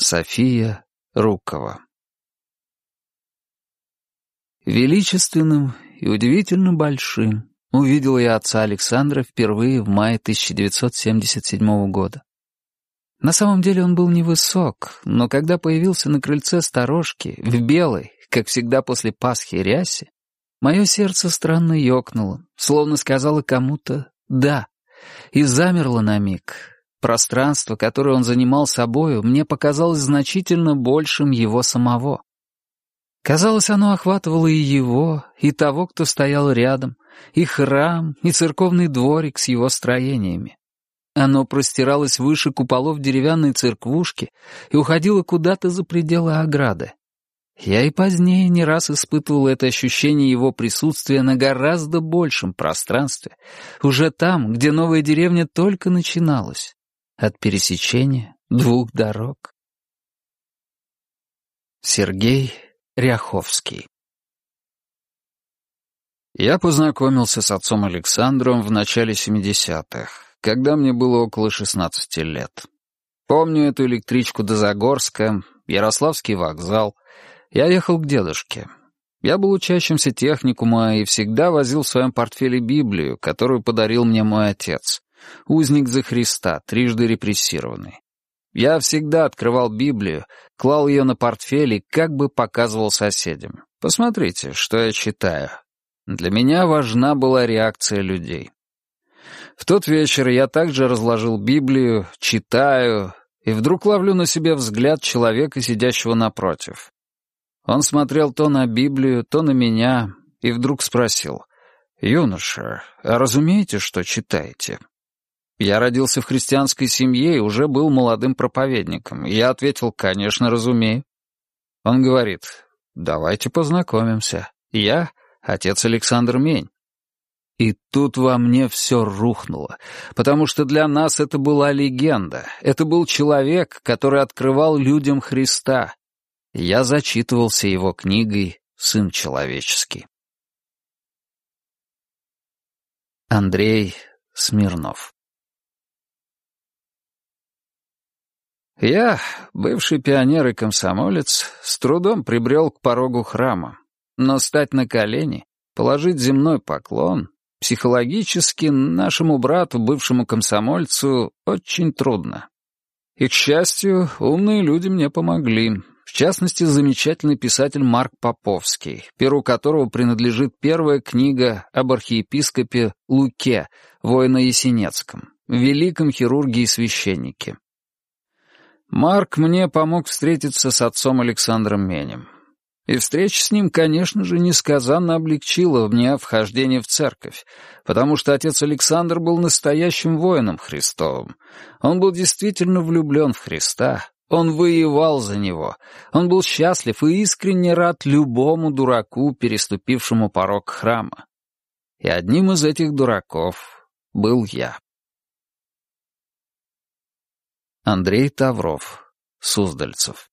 София Рукова Величественным и удивительно большим увидел я отца Александра впервые в мае 1977 года. На самом деле он был невысок, но когда появился на крыльце сторожки, в белой, как всегда после Пасхи рясе, мое сердце странно ёкнуло, словно сказала кому-то «да», и замерло на миг. Пространство, которое он занимал собою, мне показалось значительно большим его самого. Казалось, оно охватывало и его, и того, кто стоял рядом, и храм, и церковный дворик с его строениями. Оно простиралось выше куполов деревянной церквушки и уходило куда-то за пределы ограды. Я и позднее не раз испытывал это ощущение его присутствия на гораздо большем пространстве, уже там, где новая деревня только начиналась, от пересечения двух дорог. Сергей Ряховский Я познакомился с отцом Александром в начале 70-х когда мне было около 16 лет. Помню эту электричку до Загорска, Ярославский вокзал. Я ехал к дедушке. Я был учащимся техникума и всегда возил в своем портфеле Библию, которую подарил мне мой отец. Узник за Христа, трижды репрессированный. Я всегда открывал Библию, клал ее на портфель и как бы показывал соседям. Посмотрите, что я читаю. Для меня важна была реакция людей. В тот вечер я также разложил Библию, читаю, и вдруг ловлю на себе взгляд человека, сидящего напротив. Он смотрел то на Библию, то на меня, и вдруг спросил, «Юноша, а разумеете, что читаете?» Я родился в христианской семье и уже был молодым проповедником. Я ответил, «Конечно, разумею». Он говорит, «Давайте познакомимся. Я — отец Александр Мень». И тут во мне все рухнуло, потому что для нас это была легенда, это был человек, который открывал людям Христа. Я зачитывался его книгой «Сын человеческий». Андрей Смирнов Я, бывший пионер и комсомолец, с трудом прибрел к порогу храма, но стать на колени, положить земной поклон Психологически нашему брату, бывшему комсомольцу, очень трудно. И, к счастью, умные люди мне помогли. В частности, замечательный писатель Марк Поповский, перу которого принадлежит первая книга об архиепископе Луке, воина Есенецком, великом хирурге и священнике. Марк мне помог встретиться с отцом Александром Менем. И встреча с ним, конечно же, несказанно облегчила мне вхождение в церковь, потому что отец Александр был настоящим воином Христовым. Он был действительно влюблен в Христа, он воевал за него, он был счастлив и искренне рад любому дураку, переступившему порог храма. И одним из этих дураков был я. Андрей Тавров, Суздальцев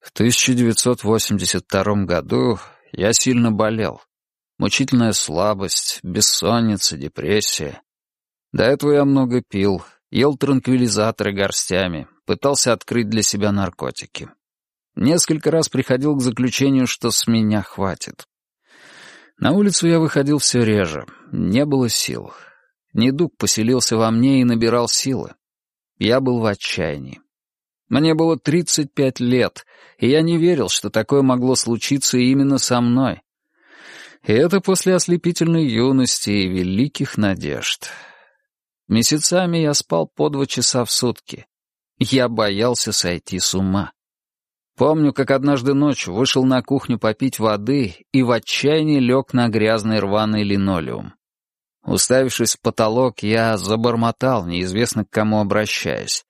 в 1982 году я сильно болел. Мучительная слабость, бессонница, депрессия. До этого я много пил, ел транквилизаторы горстями, пытался открыть для себя наркотики. Несколько раз приходил к заключению, что с меня хватит. На улицу я выходил все реже, не было сил. Недуг поселился во мне и набирал силы. Я был в отчаянии. Мне было 35 лет, и я не верил, что такое могло случиться именно со мной. И это после ослепительной юности и великих надежд. Месяцами я спал по два часа в сутки. Я боялся сойти с ума. Помню, как однажды ночью вышел на кухню попить воды и в отчаянии лег на грязный рваный линолеум. Уставившись в потолок, я забормотал, неизвестно к кому обращаясь.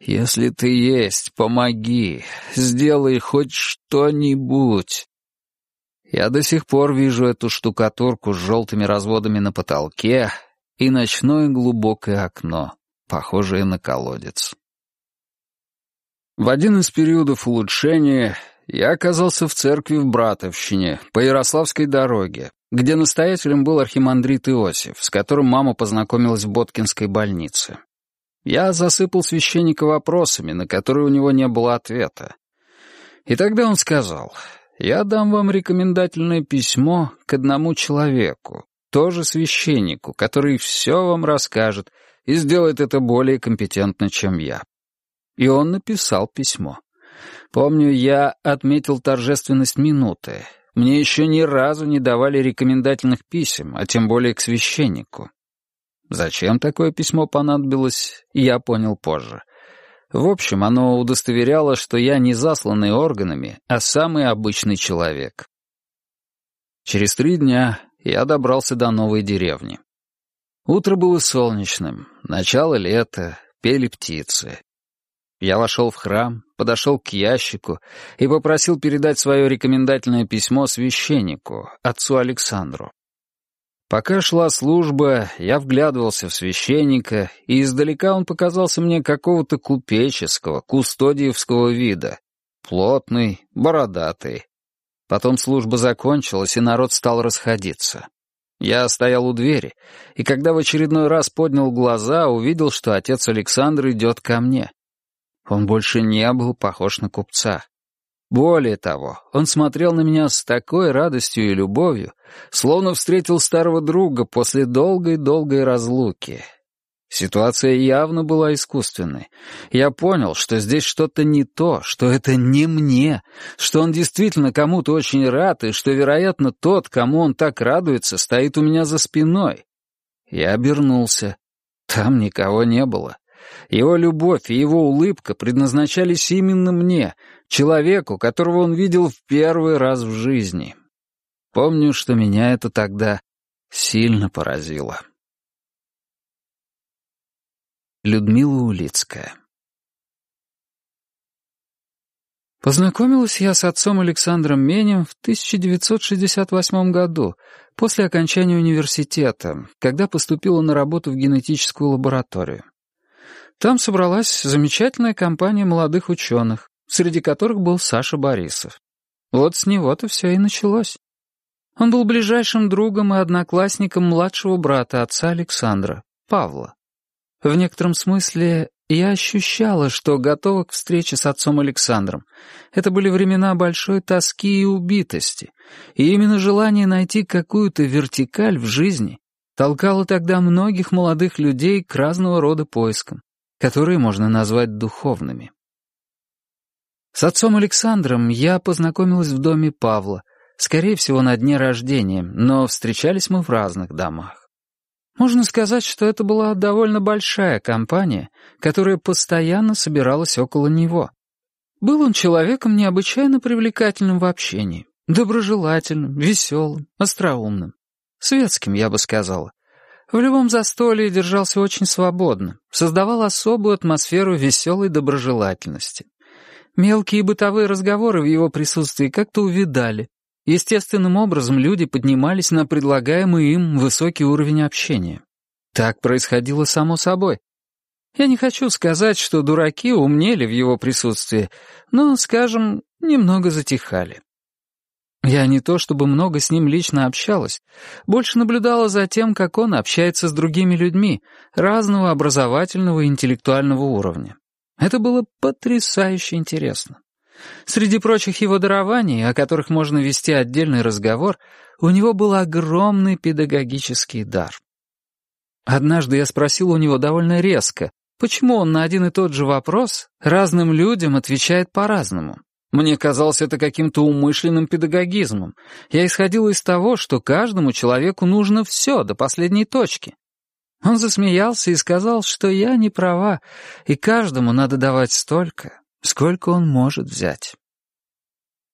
Если ты есть, помоги, сделай хоть что-нибудь. Я до сих пор вижу эту штукатурку с желтыми разводами на потолке и ночное глубокое окно, похожее на колодец. В один из периодов улучшения я оказался в церкви в Братовщине, по Ярославской дороге, где настоятелем был архимандрит Иосиф, с которым мама познакомилась в Боткинской больнице. Я засыпал священника вопросами, на которые у него не было ответа. И тогда он сказал, «Я дам вам рекомендательное письмо к одному человеку, тоже священнику, который все вам расскажет и сделает это более компетентно, чем я». И он написал письмо. Помню, я отметил торжественность минуты. Мне еще ни разу не давали рекомендательных писем, а тем более к священнику. Зачем такое письмо понадобилось, я понял позже. В общем, оно удостоверяло, что я не засланный органами, а самый обычный человек. Через три дня я добрался до новой деревни. Утро было солнечным, начало лета, пели птицы. Я вошел в храм, подошел к ящику и попросил передать свое рекомендательное письмо священнику, отцу Александру. Пока шла служба, я вглядывался в священника, и издалека он показался мне какого-то купеческого, кустодиевского вида. Плотный, бородатый. Потом служба закончилась, и народ стал расходиться. Я стоял у двери, и когда в очередной раз поднял глаза, увидел, что отец Александр идет ко мне. Он больше не был похож на купца. Более того, он смотрел на меня с такой радостью и любовью, словно встретил старого друга после долгой-долгой разлуки. Ситуация явно была искусственной. Я понял, что здесь что-то не то, что это не мне, что он действительно кому-то очень рад, и что, вероятно, тот, кому он так радуется, стоит у меня за спиной. Я обернулся. Там никого не было. Его любовь и его улыбка предназначались именно мне, человеку, которого он видел в первый раз в жизни. Помню, что меня это тогда сильно поразило. Людмила Улицкая Познакомилась я с отцом Александром Менем в 1968 году, после окончания университета, когда поступила на работу в генетическую лабораторию. Там собралась замечательная компания молодых ученых, среди которых был Саша Борисов. Вот с него-то все и началось. Он был ближайшим другом и одноклассником младшего брата отца Александра, Павла. В некотором смысле я ощущала, что готова к встрече с отцом Александром. Это были времена большой тоски и убитости, и именно желание найти какую-то вертикаль в жизни толкало тогда многих молодых людей к разного рода поискам которые можно назвать духовными. С отцом Александром я познакомилась в доме Павла, скорее всего, на дне рождения, но встречались мы в разных домах. Можно сказать, что это была довольно большая компания, которая постоянно собиралась около него. Был он человеком необычайно привлекательным в общении, доброжелательным, веселым, остроумным. Светским, я бы сказала. В любом застолье держался очень свободно, создавал особую атмосферу веселой доброжелательности. Мелкие бытовые разговоры в его присутствии как-то увидали. Естественным образом люди поднимались на предлагаемый им высокий уровень общения. Так происходило само собой. Я не хочу сказать, что дураки умнели в его присутствии, но, скажем, немного затихали. Я не то чтобы много с ним лично общалась, больше наблюдала за тем, как он общается с другими людьми разного образовательного и интеллектуального уровня. Это было потрясающе интересно. Среди прочих его дарований, о которых можно вести отдельный разговор, у него был огромный педагогический дар. Однажды я спросил у него довольно резко, почему он на один и тот же вопрос разным людям отвечает по-разному. Мне казалось это каким-то умышленным педагогизмом. Я исходил из того, что каждому человеку нужно все до последней точки. Он засмеялся и сказал, что я не права, и каждому надо давать столько, сколько он может взять.